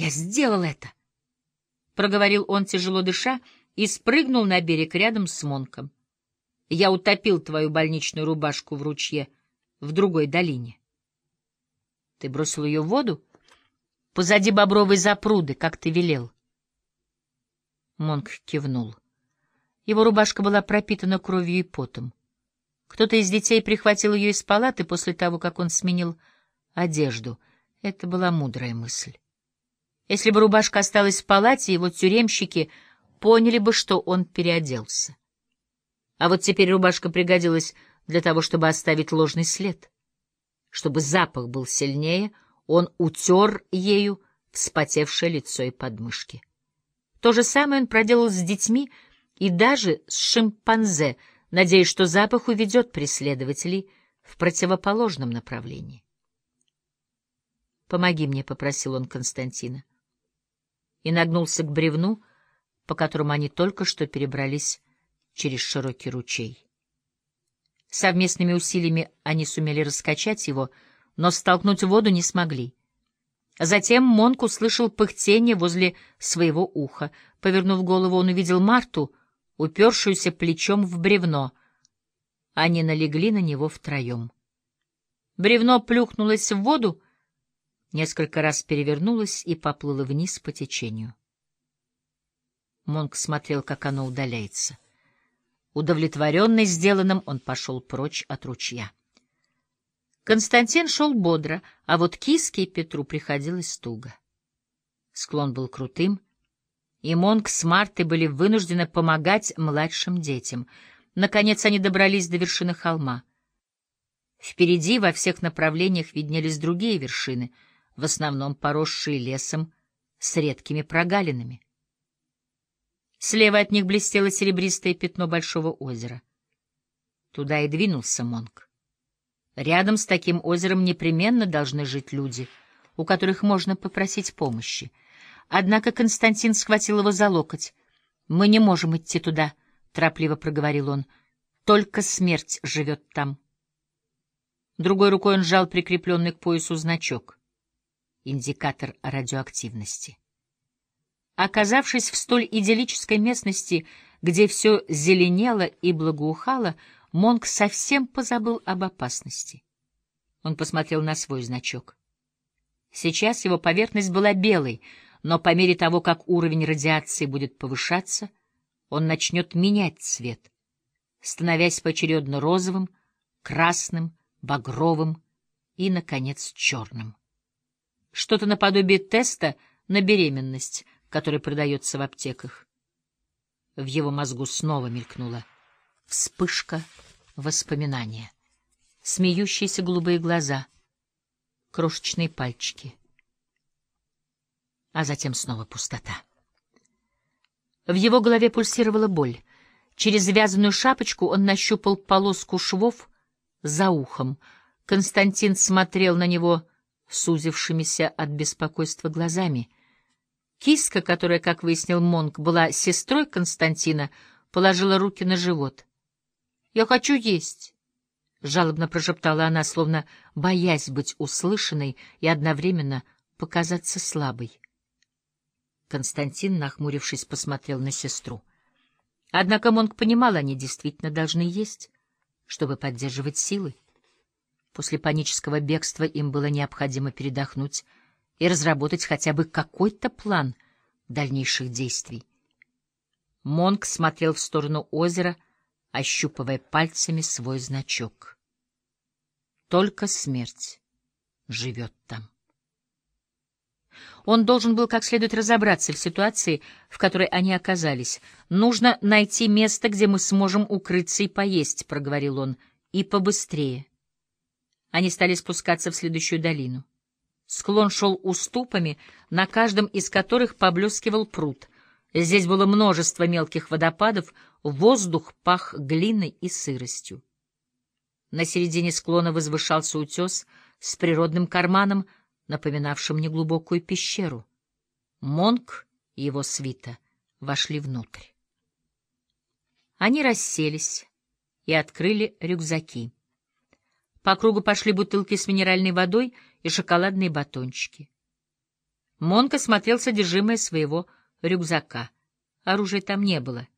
Я сделал это! — проговорил он, тяжело дыша, и спрыгнул на берег рядом с Монком. Я утопил твою больничную рубашку в ручье в другой долине. Ты бросил ее в воду? Позади бобровой запруды, как ты велел. Монк кивнул. Его рубашка была пропитана кровью и потом. Кто-то из детей прихватил ее из палаты после того, как он сменил одежду. Это была мудрая мысль. Если бы рубашка осталась в палате, его тюремщики поняли бы, что он переоделся. А вот теперь рубашка пригодилась для того, чтобы оставить ложный след. Чтобы запах был сильнее, он утер ею вспотевшее лицо и подмышки. То же самое он проделал с детьми и даже с шимпанзе, надеясь, что запах уведет преследователей в противоположном направлении. «Помоги мне», — попросил он Константина и нагнулся к бревну, по которому они только что перебрались через широкий ручей. Совместными усилиями они сумели раскачать его, но столкнуть воду не смогли. Затем Монк услышал пыхтение возле своего уха. Повернув голову, он увидел Марту, упершуюся плечом в бревно. Они налегли на него втроем. Бревно плюхнулось в воду, несколько раз перевернулась и поплыла вниз по течению. Монк смотрел, как оно удаляется. Удовлетворенный сделанным, он пошел прочь от ручья. Константин шел бодро, а вот Киске и Петру приходилось туго. Склон был крутым, и Монк с Мартой были вынуждены помогать младшим детям. Наконец они добрались до вершины холма. Впереди во всех направлениях виднелись другие вершины — в основном поросшие лесом с редкими прогалинами. Слева от них блестело серебристое пятно большого озера. Туда и двинулся Монк. Рядом с таким озером непременно должны жить люди, у которых можно попросить помощи. Однако Константин схватил его за локоть. «Мы не можем идти туда», — торопливо проговорил он. «Только смерть живет там». Другой рукой он сжал прикрепленный к поясу значок индикатор радиоактивности. Оказавшись в столь идиллической местности, где все зеленело и благоухало, Монк совсем позабыл об опасности. Он посмотрел на свой значок. Сейчас его поверхность была белой, но по мере того, как уровень радиации будет повышаться, он начнет менять цвет, становясь поочередно розовым, красным, багровым и, наконец, черным. Что-то наподобие теста на беременность, который продается в аптеках. В его мозгу снова мелькнула вспышка воспоминания. Смеющиеся голубые глаза, крошечные пальчики. А затем снова пустота. В его голове пульсировала боль. Через вязаную шапочку он нащупал полоску швов за ухом. Константин смотрел на него сузившимися от беспокойства глазами. Киска, которая, как выяснил Монк, была сестрой Константина, положила руки на живот. — Я хочу есть! — жалобно прошептала она, словно боясь быть услышанной и одновременно показаться слабой. Константин, нахмурившись, посмотрел на сестру. Однако Монк понимал, они действительно должны есть, чтобы поддерживать силы. После панического бегства им было необходимо передохнуть и разработать хотя бы какой-то план дальнейших действий. Монк смотрел в сторону озера, ощупывая пальцами свой значок. Только смерть живет там. Он должен был как следует разобраться в ситуации, в которой они оказались. «Нужно найти место, где мы сможем укрыться и поесть», — проговорил он, — «и побыстрее». Они стали спускаться в следующую долину. Склон шел уступами, на каждом из которых поблескивал пруд. Здесь было множество мелких водопадов, воздух пах глиной и сыростью. На середине склона возвышался утес с природным карманом, напоминавшим неглубокую пещеру. Монк и его свита вошли внутрь. Они расселись и открыли рюкзаки. По кругу пошли бутылки с минеральной водой и шоколадные батончики. Монк осмотрел содержимое своего рюкзака. Оружия там не было.